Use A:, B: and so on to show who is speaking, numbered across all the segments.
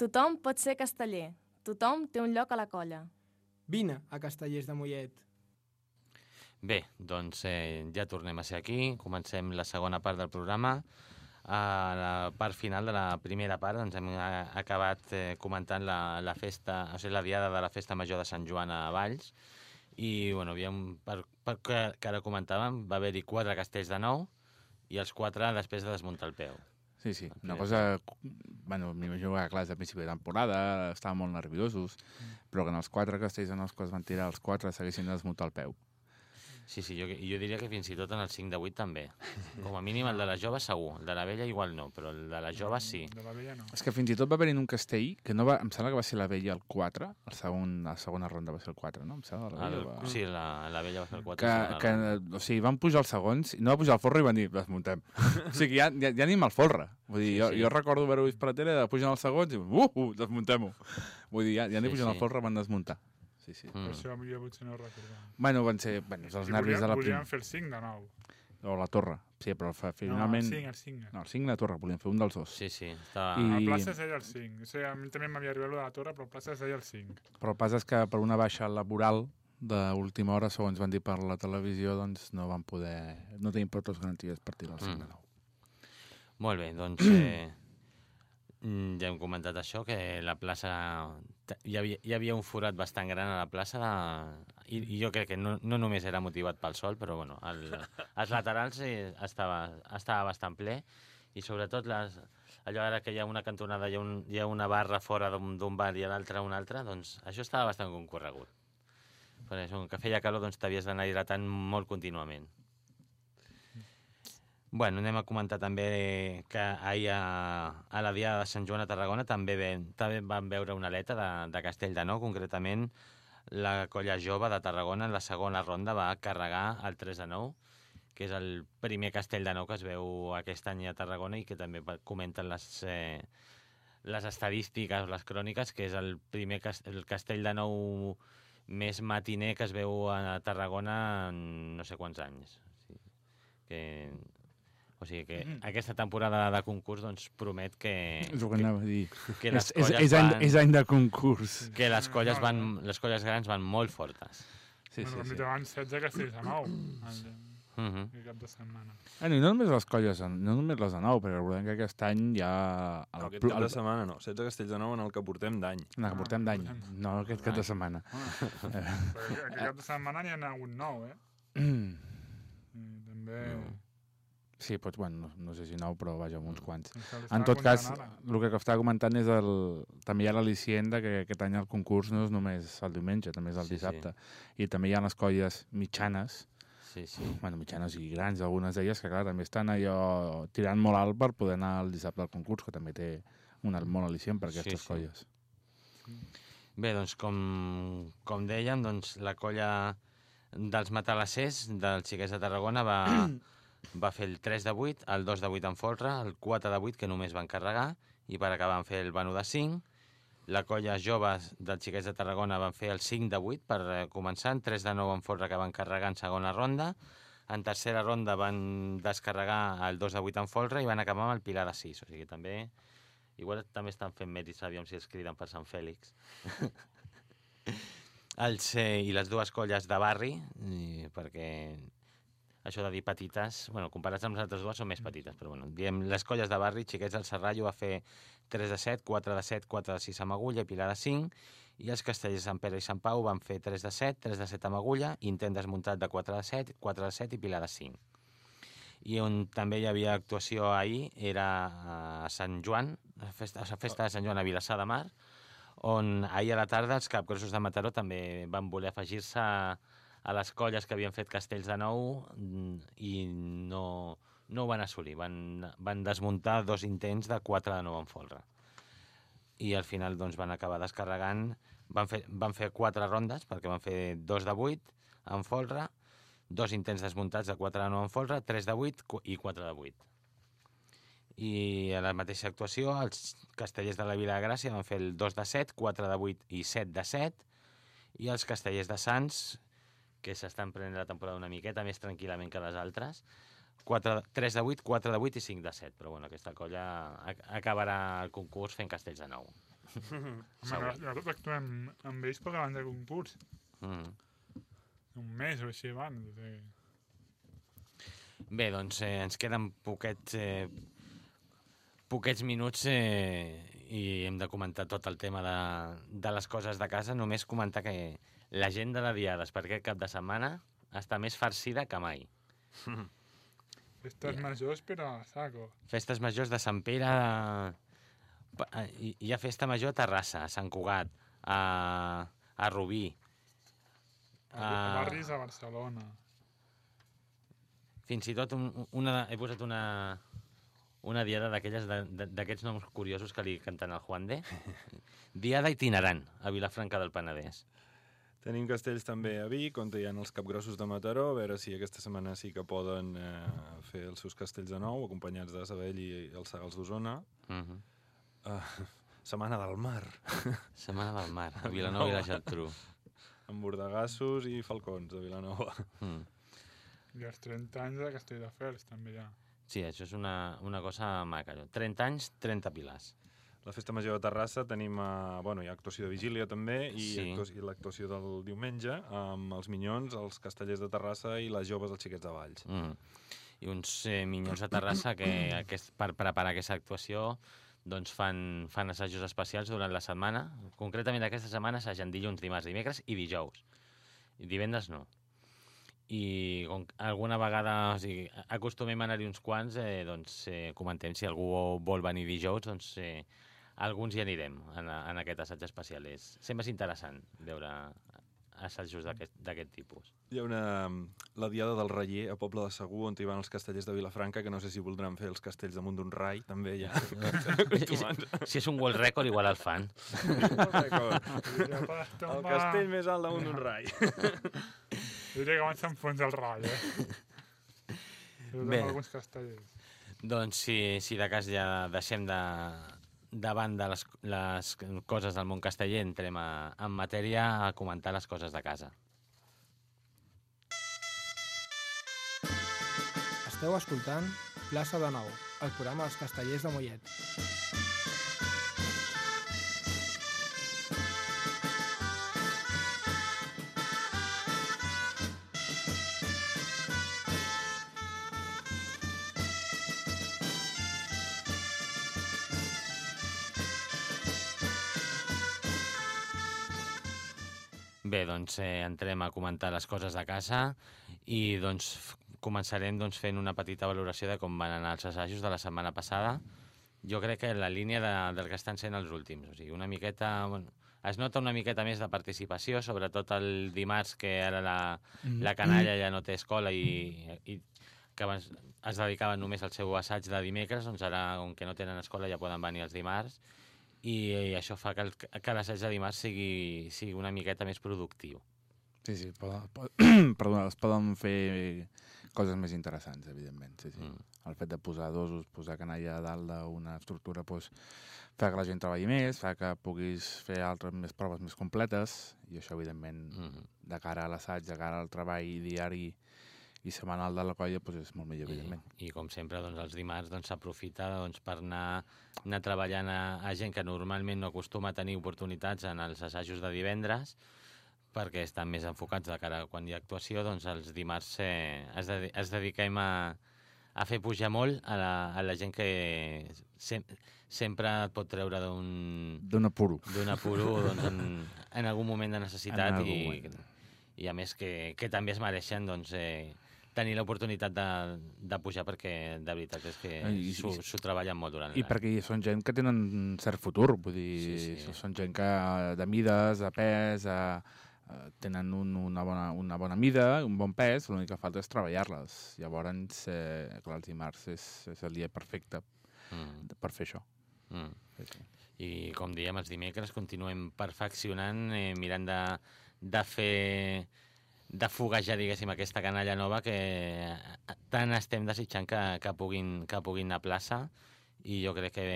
A: Tothom pot ser casteller. Tothom té un lloc a la colla.
B: Vine a Castellers de Mollet.
C: Bé, doncs eh, ja tornem a ser aquí, comencem la segona part del programa. A la part final de la primera part ens hem eh, acabat eh, comentant la, la festa, o sigui, la diada de la festa major de Sant Joan a Valls i, bueno, havíem, per, per que, que ara comentàvem, va haver-hi quatre castells de nou i els quatre després de desmuntar el peu.
D: Sí, sí, una cosa... Bueno, m'imagino que, clar, és a principi de temporada, estàvem molt nerviosos, però que en els quatre castells en els que es van tirar els quatre s'haguessin desmuntat el peu.
C: Sí, sí, jo, jo diria que fins i tot en el 5 de 8 també. Com a mínim el de la jove segur, el de la vella igual no, però el de la jove sí.
E: De la vella no.
D: És que fins i tot va haver-hi un castell que no va, em sembla que va ser la vella el 4, el segon, la segona ronda va ser el 4, no? Em sembla, la
C: El,
D: vella va...
C: sí, la, la vella va fer el 4.
D: que, que, o sigui, van pujar els segons, i no va pujar el folre i van dir, desmuntem. o sigui, ja, ja, ja ni amb el folre. Vull dir,
C: Sí,
D: jo,
C: sí.
D: jo recordo haver-ho vist per la tele, de pujar els segons i, uh, uh desmuntem-ho. Vull dir, ja, ja ni
C: Sí,
D: pujant
C: sí.
D: el folre van desmuntar. Sí, sí.
E: Per
C: Mm.
E: això jo potser no ho recordava.
D: Bueno, van ser bueno, els
E: I
D: nervis
E: volien,
D: de la
E: volien
D: prim...
E: fer el 5 de nou.
D: O la torre. Sí, però fa, finalment...
E: No, el 5, el 5.
D: No, el 5 la torre, volien fer un dels dos.
C: Sí, sí, estava...
D: I-.
E: A plaça es deia el 5. O sigui, a mi també m'havia arribat de la torre, però a plaça es deia el 5.
D: Però el pas és que per una baixa laboral d'última hora, segons van dir per la televisió, doncs no van poder... No tenim prou garanties per tirar el 5
C: Mm.
D: de nou.
C: Molt bé, doncs eh, ja hem comentat això, que la plaça... Hi havia, hi havia un forat bastant gran a la plaça de, i, i jo crec que no, no només era motivat pel sol, però bueno, el, els laterals eh, estava, estava bastant ple i sobretot les, allò ara que hi ha una cantonada, hi ha, un, hi ha una barra fora d'un bar i a l'altra una altra, doncs això estava bastant concorregut. Per això, que feia calor, doncs t'havies d'anar hidratant molt contínuament. Bueno, anem a comentar també que ahir a, a la Diada de Sant Joan a Tarragona també, ven, també van veure una aleta de, de Castell de Nou, concretament la colla jove de Tarragona en la segona ronda va carregar el 3 de 9, que és el primer Castell de Nou que es veu aquest any a Tarragona i que també comenten les, eh, les estadístiques, les cròniques, que és el primer cas, el Castell de Nou més matiner que es veu a Tarragona en no sé quants anys. Sigui, que, o sigui que aquesta temporada de concurs doncs, promet que,
D: És el que anava a dir.
C: que,
D: És,
C: les
D: és,
C: colles
D: és, any,
C: van,
D: és any de concurs.
C: que les colles, van, les colles grans van molt fortes.
D: Sí,
E: bueno,
D: sí,
E: sí, van 16 castells a 9 el,
C: Uh -huh.
E: el cap de setmana.
D: Bueno, i no només les colles, no només les de nou, perquè recordem que aquest any ja...
F: No, aquest
D: pl-
F: cap de setmana no. 16 castells de nou en el que portem d'any.
D: No, que portem d'any, no aquest cap de setmana.
E: Però aquest cap de setmana n'hi ha hagut 9, eh?
D: Mm.
E: I també...
D: Sí, doncs, bueno, no, no sé si nou, però vaja, uns quants.
E: em sembla que
D: En tot cas, el que estava comentant és el... També hi ha l'al·licient de que aquest any el concurs no és només el diumenge, també és el
C: Sí, sí.
D: dissabte. I també hi ha les colles mitjanes,
C: Sí, sí.
D: bueno, mitjanes i grans, algunes d'elles, que clar, també estan allò tirant molt alt per poder anar el dissabte al concurs, que també té un molt al·licient per
C: Sí,
D: aquestes
C: sí.
D: colles.
C: Bé, doncs com, com dèiem, doncs, la colla dels matalassers dels xiquets de Tarragona va, va fer el 3 de 8, el 2 de 8 en folre, el 4 de 8 que només van carregar i per acabar van fer el Banu de 5. La colla joves dels xiquets de Tarragona van fer el 5 de 8 per eh, començar, en 3 de 9 en folre que van carregar en segona ronda. En tercera ronda van descarregar el 2 de 8 en folre i van acabar amb el Pilar de 6. O sigui, també... Igual també estan fent mèrits, aviam si els criden per Sant Fèlix. Els, eh, I les dues colles de barri, perquè això de dir petites, bueno, comparats amb les altres dues són més petites, però bueno, diem les colles de barri, xiquets del Serrallo va fer 3 de 7, 4 de 7, 4 de 6 amb agulla i Pilar de 5, i els castellers de Sant Pere i Sant Pau van fer 3 de 7, 3 de 7 amb agulla, intent desmuntat de 4 de 7, 4 de 7 i Pilar de 5. I on també hi havia actuació ahir era a Sant Joan, a festa, a la festa de Sant Joan a Vilassar de Mar, on ahir a la tarda els capgrossos de Mataró també van voler afegir-se a, a les colles que havien fet castells de nou mm, i no, no ho van assolir. Van, van desmuntar dos intents de 4 de 9 en folre. I al final doncs, van acabar descarregant... Van fer, van fer quatre rondes, perquè van fer dos de 8 en folre, dos intents desmuntats de 4 de 9 en folre, 3 de 8 cu- i 4 de 8. I a la mateixa actuació, els castellers de la Vila de Gràcia van fer el 2 de 7, 4 de 8 i 7 de 7, i els castellers de Sants, que s'estan prenent la temporada una miqueta més tranquil·lament que les altres, 4, 3 de 8, 4 de 8 i 5 de 7. Però bueno, aquesta colla ac- acabarà el concurs fent castells de nou.
E: Home, nosaltres actuem amb ells perquè van de concurs.
C: Mm.
E: Un mes o així abans. O sigui,
C: Bé, doncs eh, ens queden poquets, eh, poquets minuts eh, i hem de comentar tot el tema de, de les coses de casa. Només comentar que l'agenda de diades per aquest cap de setmana està més farcida que mai.
E: Festes
C: Ja.
E: majors, però a saco.
C: Festes majors de Sant Pere, eh, hi ha festa major a Terrassa, a Sant Cugat, a, a Rubí,
E: A
C: Ah.
E: barris a Barcelona.
C: fins i tot un, una, he posat una, una diada d'aquelles d'aquests noms curiosos que li canten al Juan de. Diada itinerant a Vilafranca del Penedès.
F: Tenim castells també a Vic, on hi ha els capgrossos de Mataró, a veure si aquesta setmana sí que poden eh, fer els seus castells de nou, acompanyats de Sabell i els Sagals d'Osona.
C: Uh -huh.
F: Uh, Setmana del Mar,
C: Setmana del Mar, a Vilanova i la Geltrú.
F: amb bordegassos i falcons de Vilanova.
C: Mm.
E: I els 30 anys de Castelldefels, també ja.
C: Sí, això és una, una cosa maca. allò. 30 anys, 30 pilars.
F: La festa major de Terrassa tenim, eh, bueno, hi ha actuació de vigília també, i,
C: Sí.
F: i l'actuació del diumenge amb els minyons, els castellers de Terrassa i les joves, els xiquets de Valls.
C: Mm. I uns eh, minyons a Terrassa que aquest, per preparar aquesta actuació doncs fan, fan assajos especials durant la setmana. Concretament aquesta setmana assagen dilluns, dimarts, dimecres i dijous. I divendres no. I com alguna vegada o sigui, acostumem a anar-hi uns quants, eh, doncs eh, comentem si algú vol venir dijous, doncs eh, alguns hi anirem en, en aquest assaig especial. És, sempre és interessant veure assajos d'aquest d'aquest tipus.
F: Hi ha una, la Diada del Reller a Poble de Segur, on hi van els castellers de Vilafranca, que no sé si voldran fer els castells damunt d'un rai, també ja.
C: si és un world record, igual el fan.
F: El castell més alt damunt d'un rai.
E: Diria que abans s'enfonsa el ratll, eh?
C: Bé.
E: alguns castellers.
C: Doncs si, si de cas ja deixem de, de banda les, les coses del món casteller, entrem a, en matèria a comentar les coses de casa.
B: Esteu escoltant Plaça de Nou, el programa dels castellers de Mollet.
C: Bé, doncs eh, entrem a comentar les coses de casa i doncs començarem doncs, fent una petita valoració de com van anar els assajos de la setmana passada. Jo crec que en la línia de, del que estan sent els últims. O sigui, una miqueta... Bueno, es nota una miqueta més de participació, sobretot el dimarts, que ara la, la canalla ja no té escola i, i que abans es dedicaven només al seu assaig de dimecres, doncs ara, com que no tenen escola, ja poden venir els dimarts i, i això fa que, el, que l'assaig de dimarts sigui, sigui una miqueta més productiu.
D: Sí, sí, poden, poden, perdona, es poden fer coses més interessants, evidentment. Sí, sí.
C: Mm.
D: El fet de posar dosos, posar canalla a dalt d'una estructura, doncs, fa que la gent treballi més, fa que puguis fer altres més proves més completes, i això, evidentment,
C: Mm.
D: de cara a l'assaig, de cara al treball diari i setmanal de la colla, doncs és molt millor, evidentment.
C: I, I com sempre, doncs, els dimarts doncs, s'aprofita doncs, per anar, anar treballant a, a gent que normalment no acostuma a tenir oportunitats en els assajos de divendres, perquè estan més enfocats de cara a quan hi ha actuació, doncs els dimarts eh, es, dedi es dediquem a, a fer pujar molt a la, a la gent que sem sempre et pot treure d'un
D: D'un apuro.
C: d'un apuro doncs, en, en algun moment de necessitat
D: En
C: i,
D: moment.
C: i a més que, que també es mereixen doncs, eh, tenir l'oportunitat de, de pujar perquè de veritat és que s'ho treballen molt durant
D: I perquè són gent que tenen cert futur, vull dir,
C: Sí,
D: sí, són gent que de mides, de pes, a, a, tenen un, una, bona, una bona mida, un bon pes, l'únic que falta és treballar-les. Llavors, eh, clar, els dimarts és, és el dia perfecte
C: Mm,
D: per fer això.
C: mm.
D: Sí, sí.
C: I com dèiem, els dimecres continuem perfeccionant, eh, mirant de, de fer de foguejar, diguéssim, aquesta canalla nova que eh, tant estem desitjant que, que, puguin, que puguin anar a plaça i jo crec que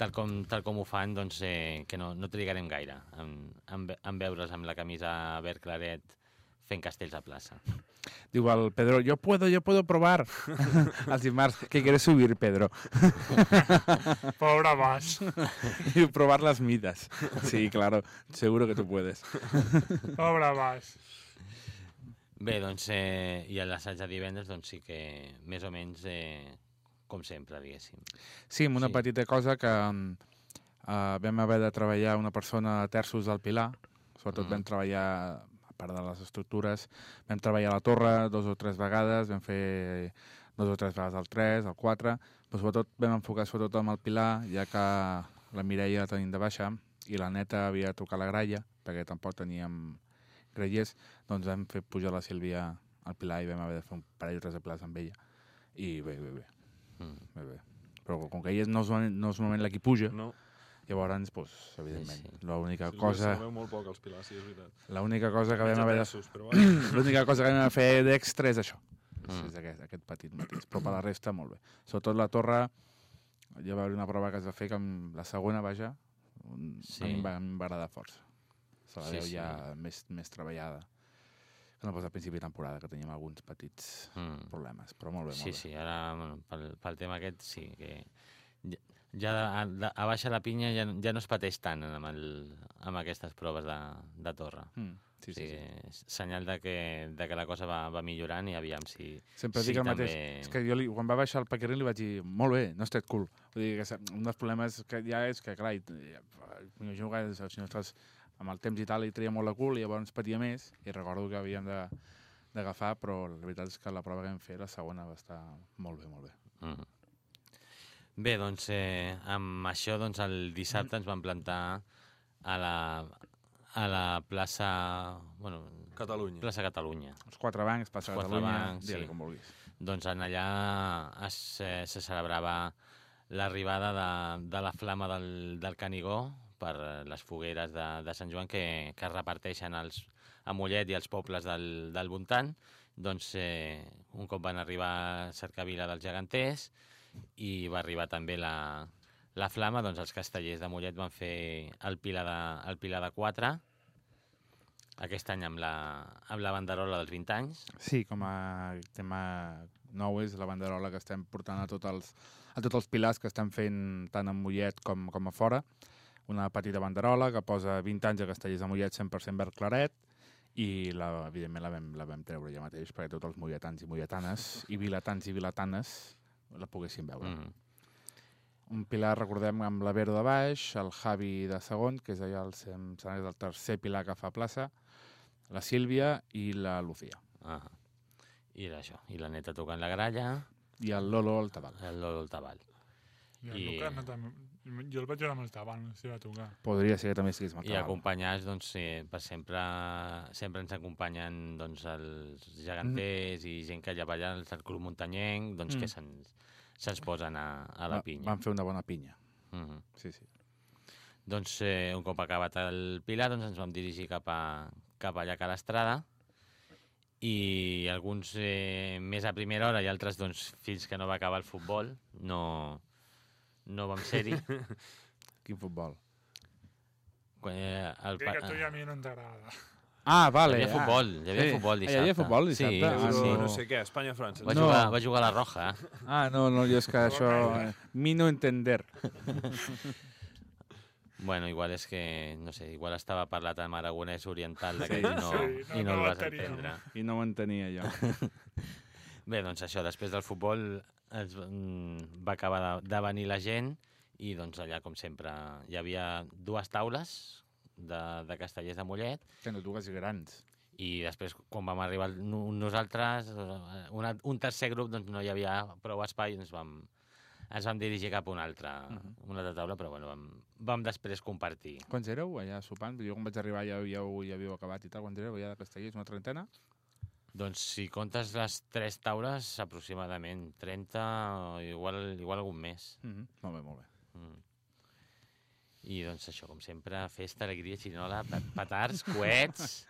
C: tal com, tal com ho fan, doncs, eh, que no, no trigarem gaire en, en, ve- en veure'ls amb la camisa verd claret fent castells a plaça.
D: Diu el Pedro, yo puedo, yo puedo probar. Els dimarts, ¿qué quieres subir, Pedro?
E: Pobre Bas.
D: Y probar las midas. Sí, claro, seguro que tú puedes.
E: Pobre Bas.
C: Bé, doncs, eh, i a l'assaig de divendres, doncs sí que més o menys eh, com sempre, diguéssim.
D: Sí, amb una
C: Sí.
D: petita cosa que uh, vam haver de treballar una persona a terços del Pilar, sobretot
C: Mhm.
D: vam treballar, a part de les estructures, vam treballar a la torre dos o tres vegades, vam fer dos o tres vegades el 3, el 4, però sobretot vam enfocar sobretot amb el Pilar, ja que la Mireia la tenim de baixa i la neta havia de trucar la gralla, perquè tampoc teníem grellers, doncs vam fer pujar la Sílvia al Pilar i vam haver de fer un parell o tres de pilars amb ella. I bé, bé, bé.
C: Mm.
D: Bé, bé. Però com que ella no és, no és normalment la qui puja,
F: No,
D: llavors, pues, evidentment,
C: Sí,
D: l'única
F: sí,
D: cosa,
F: Se veu molt poc els pilars, sí, és veritat.
D: l'única cosa que vam haver de, l'única cosa que vam haver de fer d'extra és això.
C: Mm.
D: És aquest, aquest petit matís. Però per la resta, molt bé. Sobretot la torre, ja va haver una prova que es va fer que amb la segona, vaja, un,
C: Sí.
D: a mi em va, em va agradar força. Se la
C: Sí,
D: veu
C: sí.
D: ja més, més treballada. Que no pas al principi de temporada, que teníem alguns petits
C: Mm.
D: problemes. Però molt bé, molt
C: Sí,
D: bé.
C: sí, ara bueno, pel, pel tema aquest sí, que ja, ja a, a baixa la pinya ja, ja no es pateix tant amb, el, amb aquestes proves de, de torre.
D: Mm. Sí, sí, sí.
C: és senyal de que, de que la cosa va, va millorant i aviam si...
D: Sempre
C: sí,
D: dic el mateix.
C: també-
D: És que jo li, quan va baixar el Paquerel li vaig dir, molt bé, no estat cool. Vull dir que un dels problemes que hi ha és que, clar, i- m'imagino que si no estàs amb el temps i tal, li treia molt la cul i llavors patia més i recordo que havíem de d'agafar, però la veritat és que la prova que vam fer, la segona, va estar molt bé, molt bé.
C: Mm. Bé, doncs eh, amb això doncs, el dissabte ens vam plantar a la, a la plaça... Bueno,
F: Catalunya.
C: plaça Catalunya.
D: Els quatre bancs,
C: Els quatre
D: Catalunya,
C: bancs, sí.
D: com vulguis.
C: Doncs en allà es, eh, se celebrava l'arribada de, de la flama del, del Canigó per eh, les fogueres de, de Sant Joan que, que es reparteixen als, a Mollet i als pobles del, del voltant. Doncs eh, un cop van arribar a Cercavila dels Geganters i va arribar també la, la flama, doncs els castellers de Mollet van fer el Pilar de, el Pilar de 4, aquest any amb la, amb la banderola dels 20 anys,
D: Sí, com a tema nou és la banderola que estem portant a tots els, a tots els pilars que estem fent tant a Mollet com, com a fora. Una petita banderola que posa 20 anys a Castellers de Mollet 100% verd claret i la, evidentment la vam, la vam treure ja mateix perquè tots els molletans i molletanes i vilatans i vilatanes la poguessin veure.
C: mm,
D: Un pilar, recordem, amb la Vero de baix, el Javi de segon, que és allà el, sem- és el tercer pilar que fa plaça, la Sílvia i la Lucía.
C: Ah. I això, i la neta tocant la gralla,
D: I el Lolo al tabal.
C: el Lolo al tabal.
E: I el
C: I-
E: Lucas no també... Jo el vaig veure amb el tabal, no sé si va tocar.
D: Podria ser que també estigués amb el
C: I acompanyats, doncs, sí, per sempre, sempre ens acompanyen doncs, els geganters i gent que allà va allà, el club muntanyenc, doncs,
D: Mm.
C: que se'ns se'ns posen a, a la
D: Va-
C: pinya.
D: Van fer una bona pinya.
C: Mhm.
D: Sí, sí.
C: Doncs, eh, un cop acabat el Pilar, doncs, ens vam dirigir cap, a, cap allà a l'estrada i alguns eh, més a primera hora i altres doncs, fins que no va acabar el futbol no, no vam ser-hi.
D: Quin futbol.
C: Quan, eh, el,
E: Crec que
C: pa-
E: a tu i a mi no ens agrada.
D: Ah, vale.
C: Hi havia
D: ah.
C: futbol, hi havia
D: Sí.
C: futbol dissabte.
D: Hi havia futbol
C: Sí,
D: dissabte?
C: sí,
D: ah,
C: sí.
D: No.
F: sé què, Espanya-França.
C: Va,
D: No.
C: jugar, va jugar a la Roja.
D: Ah, no, no, jo és que això... Eh, mi no entender.
C: Bueno, igual és que, no sé, igual estava parlat amb aragonès oriental d'aquest
D: Sí.
C: i, no,
E: Sí, no,
C: i no,
E: no
C: el vas entendre.
D: I no ho entenia jo.
C: Bé, doncs això, després del futbol es, mm, va acabar de, de venir la gent i doncs allà, com sempre, hi havia dues taules de, de castellers de Mollet
D: Que no dues grans.
C: i després, quan vam arribar no- nosaltres, eh, una, un tercer grup, doncs no hi havia prou espai ens vam, ens vam dirigir cap a una altra,
D: Mhm.
C: una altra taula, però bueno, vam, vam després compartir.
D: Quants éreu allà sopant? Jo quan vaig arribar ja, ho- ja havíeu acabat i tal. Quants éreu allà de Castellers? Una trentena?
C: Doncs si comptes les tres taules, aproximadament 30 o igual, igual algun més.
D: Mm -hmm. Molt bé, molt bé.
C: Mm. I doncs això, com sempre, festa, alegria, xinola, pe- petards, coets...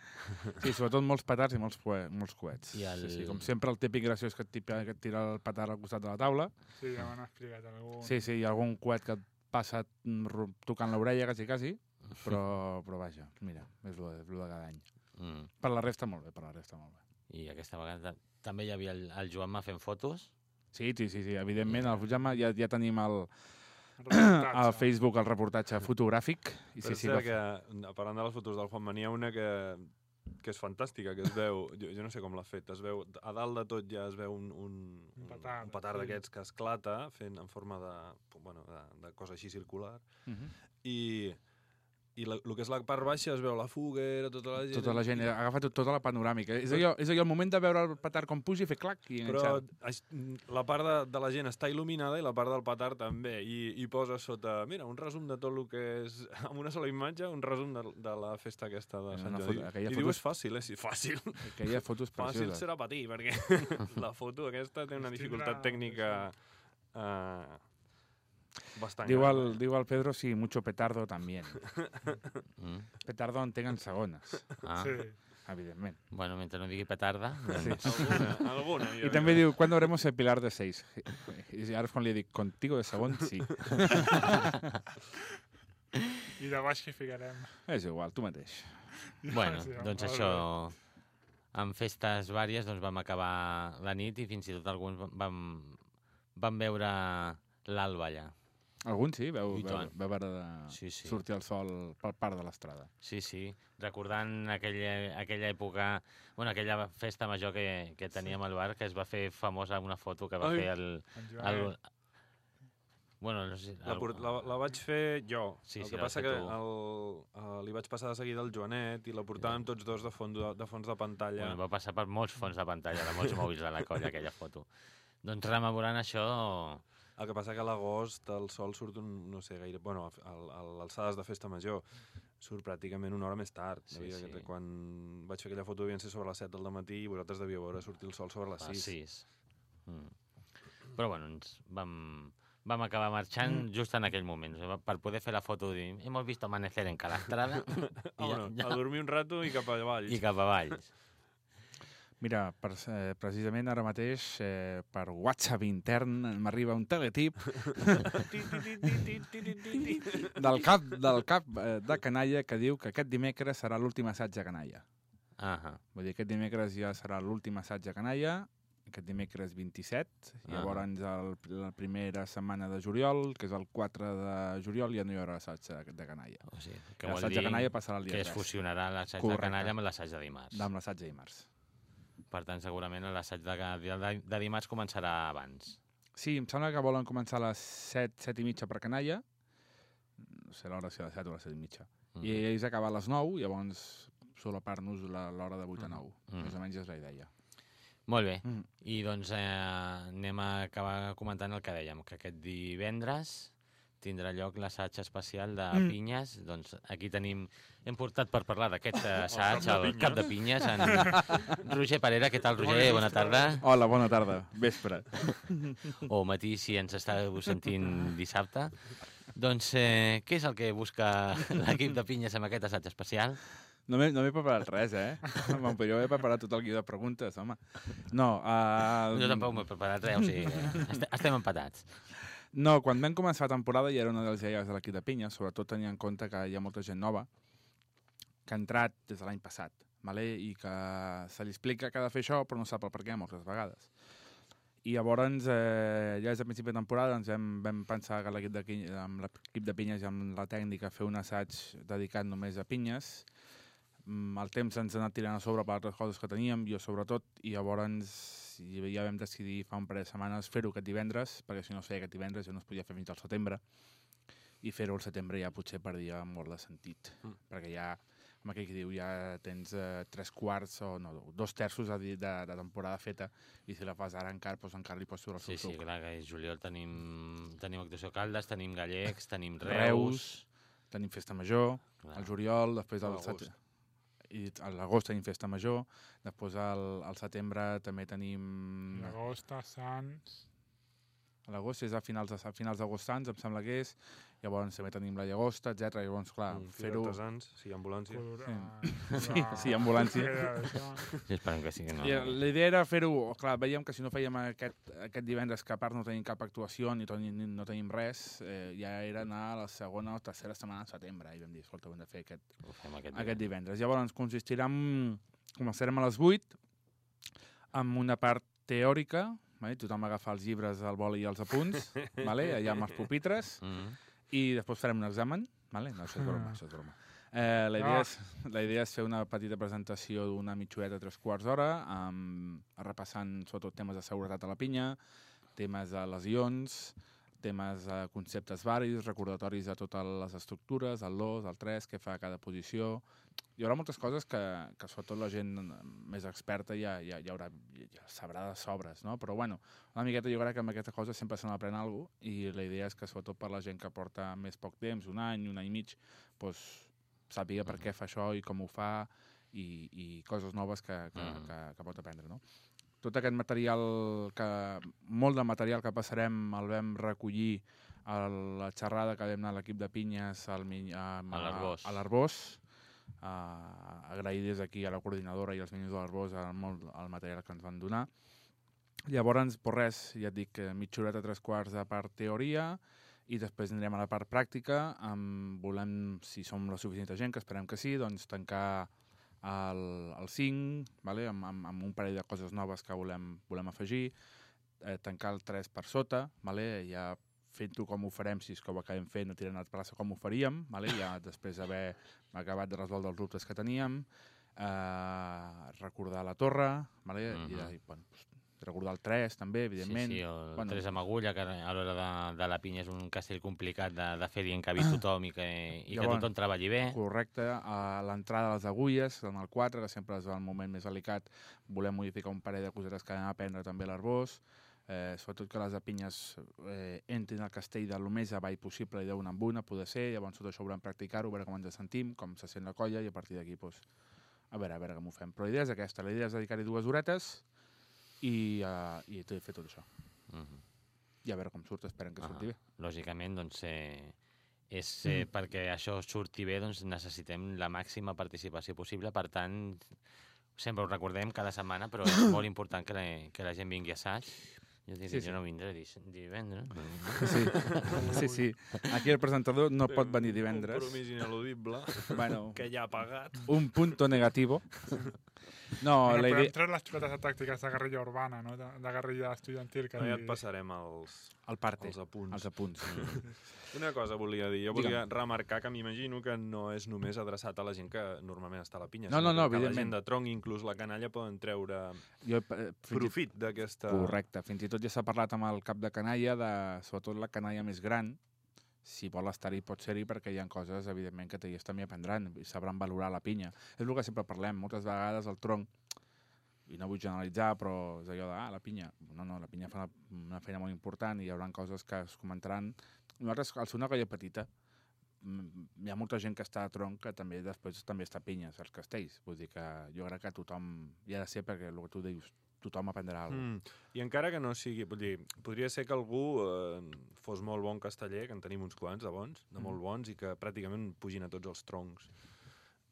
D: Sí, sobretot molts petards i molts, molts coets.
C: I el-
D: Sí, sí, com sempre el típic graciós que et, que et tira el petard al costat de la taula.
E: Sí, ja m'han explicat algú.
D: Sí, sí, hi ha algun coet que et passa mm, tocant l'orella, quasi, quasi. Però, però vaja, mira, és el, és el de cada any.
C: Mm.
D: Per la resta, molt bé, per la resta, molt bé.
C: I aquesta vegada també hi havia el, el Joanma fent fotos.
D: Sí, sí, sí, sí evidentment, al Fujama ja, ja tenim el, al Facebook el reportatge fotogràfic. I sí, sí, va,
F: que, parlant de les fotos del Juanma, n'hi ha una que, que és fantàstica, que es veu, jo, jo no sé com l'ha fet, es veu, a dalt de tot ja es veu un, un,
E: Un petard,
F: un petard
E: sí.
F: d'aquests que esclata, fent en forma de, bueno, de, de cosa així circular,
D: uh -huh.
F: i, i la, el que és la part baixa es veu la foguera, tota la gent...
D: tota la gent agafa tot, tota la panoràmica. És allò, és allò el moment de veure el petard com puja i fer clac i
F: Però
D: enganxar.
F: aix- la part de, de la gent està il·luminada i la part del petard també. I, I posa sota, mira, un resum de tot el que és, amb una sola imatge, un resum de, de la festa aquesta de Sant Jordi. I
D: foto
F: diu,
D: és-
F: fàcil, eh? Sí, fàcil.
D: Aquella foto és
F: Fàcil
D: preciosa.
F: serà patir, perquè la foto aquesta té una dificultat tècnica uh, bastant
D: Diu
F: gran.
D: el, diu el Pedro, sí, mucho petardo también.
C: Mm.
D: Petardo entenc en segones,
C: Ah.
E: Sí.
D: evidentment.
C: Bueno, mentre no digui petarda.
D: Sí.
C: Doncs...
F: Alguna, alguna. jo
D: I també diu, ¿cuándo haremos el pilar de seis? I ara és quan li dic, contigo de segon, sí.
E: I de baix que ficarem.
D: És igual, tu mateix.
C: Bueno,
E: Sí,
C: doncs això, amb festes vàries doncs vam acabar la nit i fins i tot alguns vam, vam veure l'alba allà.
D: Alguns sí, veu,
C: I
D: veu, veu veure de
C: Sí, sí.
D: sortir el sol per part de l'estrada.
C: Sí, sí, recordant aquella, aquella època, bueno, aquella festa major que, que teníem al bar, que es va fer famosa una foto que va
F: Ai.
C: fer el... El
E: Joanet.
C: bueno, no sé...
F: La,
C: el-
F: port- la, la vaig fer jo.
C: Sí,
F: el
C: sí,
F: que passa que el, el, li vaig passar de seguida al Joanet i la portàvem tots dos de fons de, de, fons de pantalla.
C: Bueno, va passar per molts fons de pantalla, de molts mòbils de la colla, aquella foto. Doncs rememorant això,
F: El que passa que a l'agost el sol surt un, no sé, gaire... Bueno, a, l'alçades de festa major surt pràcticament una hora més tard.
C: Sí,
F: Devia-
C: sí.
F: Quan vaig fer aquella foto devien ser sobre les 7 del matí i vosaltres devíeu veure sortir el sol sobre les
C: a
F: 6.
C: les 6. Mm. Però bueno, ens vam, vam acabar marxant mm. just en aquell moment, per poder fer la foto de hemos visto amanecer en Calastrada i, ja,
F: ja, A dormir un rato i cap avall.
C: i cap avall.
D: Mira, per, eh, precisament ara mateix, eh, per WhatsApp intern, m'arriba un teletip del cap, del cap eh, de Canalla que diu que aquest dimecres serà l'últim assaig de Canalla.
C: Ahà.
D: Vull dir, aquest dimecres ja serà l'últim assaig de Canalla, aquest dimecres 27, i
C: Ah.
D: llavors el, la primera setmana de juliol, que és el 4 de juliol, ja no hi haurà assaig de, de Canalla.
C: O sigui, que vol
D: L'assaig
C: dir
D: de Canalla passarà el dia
C: que es
D: 3,
C: fusionarà l'assaig de canalla amb l'assaig de dimarts.
D: amb l'assaig de dimarts.
C: Per tant, segurament l'assaig de, de, de dimarts començarà abans.
D: Sí, em sembla que volen començar a les 7, 7 i mitja per Canalla, no sé l'hora si a les 7 o a les 7 i mitja.
C: Mm.
D: I ells acaba a les 9, llavors solapar-nos la- l'hora de 8 a 9.
C: Mm.
D: Més o menys és la idea.
C: Molt bé.
D: Mm.
C: I doncs eh, anem a acabar comentant el que dèiem, que aquest divendres tindrà lloc l'assaig especial de
D: Mm.
C: pinyes. Doncs aquí tenim... Hem portat per parlar d'aquest assaig el cap de pinyes, en Roger Parera. Què tal, Roger?
E: Bona
C: Bona tarda.
D: Hola, bona tarda. Vespre.
C: O matí, si ens estàveu sentint dissabte. Doncs eh, què és el que busca l'equip de pinyes amb aquest assaig especial?
D: No m'he no m'he preparat res, eh? Me'n podríeu haver preparat tot el guió de preguntes, home. No, uh,
C: Jo tampoc m'he preparat res, o sigui, est estem empatats.
D: No, quan vam començar la temporada ja era una de les idees de l'equip de pinya, sobretot tenint en compte que hi ha molta gent nova que ha entrat des de l'any passat vale? i que se li explica que ha de fer això però no sap el per què moltes vegades. I llavors, eh, ja des del principi de temporada, ens vam, vam pensar que l'equip de, amb l'equip de pinyes i amb la tècnica fer un assaig dedicat només a pinyes. Mm, El temps ens ha anat tirant a sobre per altres coses que teníem, jo sobretot, i llavors i ja vam decidir fa un parell de setmanes fer-ho aquest divendres, perquè si no es feia aquest divendres ja no es podia fer fins al setembre, i fer-ho al setembre ja potser perdia molt de sentit,
F: Mm.
D: perquè ja, amb aquell que diu, ja tens eh, tres quarts o no, dos terços de, de, de temporada feta, i si la fas ara encara, doncs encara li pots treure el
C: Sí,
D: seu
C: sí,
D: suc.
C: clar, que és juliol tenim, tenim actuació Caldes, tenim Gallecs, tenim
D: Reus.
C: Reus...
D: Tenim festa major,
C: Clar.
D: al juliol, després
F: A
D: al
F: l'agost.
D: set... i a l'agost tenim festa major, després al, al setembre també tenim...
E: L'agost Sants...
D: L'agost és a finals de- a finals d'agost sants, em sembla que és. Llavors també tenim la llagosta, etc. Llavors, clar,
F: Un fira
D: fer-ho...
F: artesans, sí, ambulància.
D: Sí, sí, ambulància.
C: Sí, esperem que sí, que no.
D: I la idea era fer-ho... Clar, veiem que si no fèiem aquest, aquest divendres, que a part no tenim cap actuació ni, ni no tenim res, eh, ja era anar a la segona o tercera setmana de setembre. I vam dir, escolta, ho hem de fer aquest,
C: Ho fem aquest,
D: aquest divendres. Llavors consistirà en... Començarem a les 8 amb una part teòrica, vale? tothom agafa els llibres, el boli i els apunts, vale? allà amb els pupitres,
C: Mm.
D: i després farem un examen. Vale? No, això és broma, això és broma. Eh, la, idea
E: Ah.
D: és, la idea és fer una petita presentació d'una mitja horeta, tres quarts d'hora, repassant sobretot temes de seguretat a la pinya, temes de lesions, temes de conceptes varis, recordatoris de totes les estructures, el 2, el 3, què fa cada posició... Hi haurà moltes coses que, que sobretot la gent més experta ja, ja, ja, haurà, ja sabrà de sobres, no? Però bueno, una miqueta jo crec que amb aquesta cosa sempre se n'aprèn alguna cosa i la idea és que sobretot per la gent que porta més poc temps, un any, un any i mig, doncs, sàpiga per què fa això i com ho fa i, i coses noves que, que,
C: Mhm.
D: que, que pot aprendre, no? Tot aquest material, que, molt de material que passarem el vam recollir a la xerrada que vam anar a l'equip de pinyes al, a,
C: A l'Arbós.
D: a l'Arbós. Uh, agrair des d'aquí a la coordinadora i als ministres de l'Arbós el, molt el material que ens van donar. Llavors, per res, ja et dic, mitja horeta, tres quarts de part teoria, i després anirem a la part pràctica, amb, volem, si som la suficient gent, que esperem que sí, doncs tancar el, el 5, vale? amb, amb, amb un parell de coses noves que volem, volem afegir, eh, tancar el 3 per sota, vale? ja fent-ho com ho farem, si és que ho acabem fent, no tirant a plaça com ho faríem, vale? ja després d'haver acabat de resoldre els dubtes que teníem, eh, recordar la torre, vale?
C: Mhm.
D: I, de, bueno, pues, recordar el 3 també, evidentment.
C: Sí, sí, el
D: Bueno.
C: bueno. 3 amb agulla, que a l'hora de, de la pinya és un castell complicat de, de fer dient que ha vist tothom i que, i que
D: Llavors,
C: tothom treballi bé.
D: Correcte. A l'entrada de les agulles, en el 4, que sempre és el moment més delicat, volem modificar un parell de cosetes que anem a aprendre també l'Arbós, eh, sobretot que les de pinyes eh, entrin al castell de lo més avall possible i d'una en una, poder ser, llavors tot això volem practicar-ho, veure com ens sentim, com se sent la colla, i a partir d'aquí, doncs, a veure, a veure com ho fem. Però la idea és aquesta, la idea és dedicar-hi dues horetes i, uh, i tot- fer tot això.
C: Mhm.
D: I a veure com surt, esperem que
C: Ah.
D: surti bé.
C: Lògicament, doncs, eh, és, eh,
D: Mm.
C: perquè això surti bé, doncs necessitem la màxima participació possible, per tant, sempre ho recordem cada setmana, però és molt important que la, que la gent vingui a assaig. Jo diré,
D: Sí,
C: sí, jo no vindré dis- divendres.
D: Sí, sí, sí. Aquí el presentador no pot venir divendres.
F: Compromís ineludible,
D: Bueno,
F: que ja ha pagat.
D: un punto negativo. No,
E: bueno,
D: la
E: podem
D: idea...
E: treure les xuletes tàctiques de guerrilla urbana, no? de, de guerrilla estudiantil. Que
F: Ja et passarem els,
D: El parte,
F: els apunts.
D: els apunts.
F: Una cosa volia dir. Jo
D: Digue'm.
F: volia remarcar que m'imagino que no és només adreçat a la gent que normalment està a la pinya.
D: No,
F: sinó
D: no, no,
F: que la gent de tronc, inclús la canalla, poden treure
D: Jo, eh,
F: profit d'aquesta...
D: Correcte. Fins i tot ja s'ha parlat amb el cap de canalla, de, sobretot la canalla més gran, si vol estar-hi pot ser-hi perquè hi ha coses, evidentment, que ells també aprendran i sabran valorar la pinya. És el que sempre parlem. Moltes vegades el tronc, i no vull generalitzar, però és allò de, ah, la pinya. No, no, la pinya fa una, una feina molt important i hi haurà coses que es comentaran. Nosaltres, al ser una colla petita, hi ha molta gent que està a tronc que també després també està a pinyes, als castells. Vull dir que jo crec que tothom hi ha de ser perquè el que tu dius, tothom aprendrà alguna cosa.
F: Mm. I encara que no sigui... Vull dir, podria ser que algú eh, fos molt bon casteller, que en tenim uns quants de bons, de molt
D: Mm.
F: bons, i que pràcticament pugin a tots els troncs.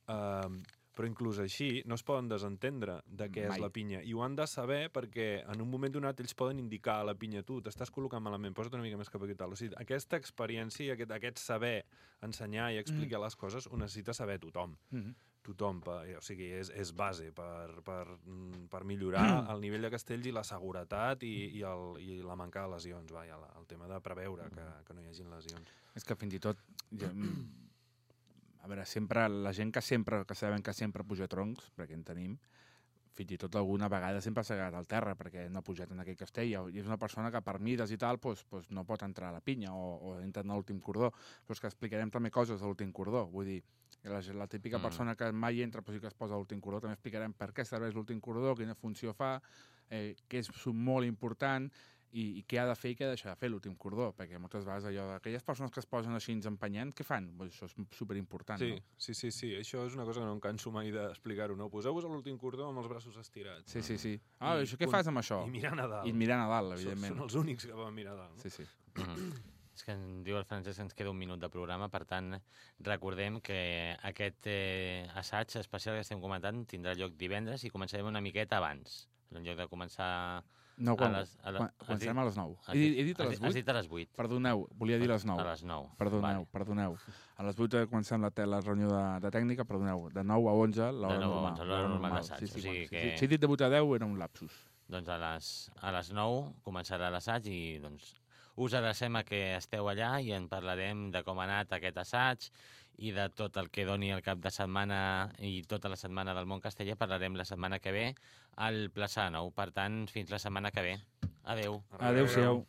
F: Um, però inclús així no es poden desentendre de què
D: Mai.
F: és la pinya. I ho han de saber perquè en un moment donat ells poden indicar a la pinya tu, t'estàs col·locant malament, posa't una mica més cap aquí tal. O sigui, aquesta experiència i aquest, aquest saber ensenyar i explicar les coses ho necessita saber tothom
D: Mm -hmm.
F: Tothom, per, o sigui, és, és base per, per, mm, per millorar el nivell de castells i la seguretat i, i, el, i la manca de lesions, vaja, la, el tema de preveure que, que no hi hagin lesions.
D: És que fins i tot... Jo, mm, a veure, sempre, la gent que sempre, que sabem que sempre puja troncs, perquè en tenim, fins i tot alguna vegada sempre s'ha quedat al terra perquè no ha pujat en aquell castell i és una persona que per mides i tal pues, pues no pot entrar a la pinya o, o entra en l'últim cordó. Però és que explicarem també coses de l'últim cordó. Vull dir, la, la típica
C: Mm.
D: persona que mai entra però sí que es posa l'últim cordó també explicarem per què serveix l'últim cordó, quina funció fa eh, que és molt important i, i què ha de fer i què ha de deixar de fer l'últim cordó, perquè moltes vegades allò d'aquelles persones que es posen així empenyent, què fan? Pues això és superimportant,
F: Sí,
D: no?
F: sí, sí, sí. Això és una cosa que no em canso mai d'explicar-ho, no? Poseu-vos a l'últim cordó amb els braços estirats.
D: Sí, sí, sí. Ah,
F: I
D: això, què
F: punt.
D: fas amb això?
F: I mirant a dalt.
D: I mirant a dalt,
F: Són-
D: evidentment.
F: Són els únics que van mirar a dalt. No?
D: Sí, sí.
C: És que em diu el Francesc que ens queda un minut de programa, per tant, recordem que aquest eh, assaig especial que estem comentant tindrà lloc divendres i començarem una miqueta abans. En lloc de començar
D: No, quan,
C: a les... A
D: quan,
C: has
D: comencem
C: dit-
D: a les 9.
C: has
D: He, he dit a
C: has
D: les
C: Has
D: 8?
C: dit a les 8.
D: Perdoneu, volia dir a les 9.
C: A les 9.
D: Perdoneu,
C: Vale.
D: perdoneu. A les 8 comencem la, la reunió de, de tècnica, perdoneu. De 9 a 11, l'hora
C: De 9 a
D: normal.
C: 11, l'hora normal d'assaig,
D: Sí, sí,
C: o sigui
D: bueno,
C: que-
D: si, si, he dit de 8 a 10, era un lapsus.
C: Doncs a les, a les 9 començarà l'assaig i doncs, us adrecem a que esteu allà i en parlarem de com ha anat aquest assaig i de tot el que doni el cap de setmana i tota la setmana del món casteller. Parlarem la setmana que ve al Plaça Nou. Per tant, fins la setmana que ve. Adeu.
D: Adéu-siau.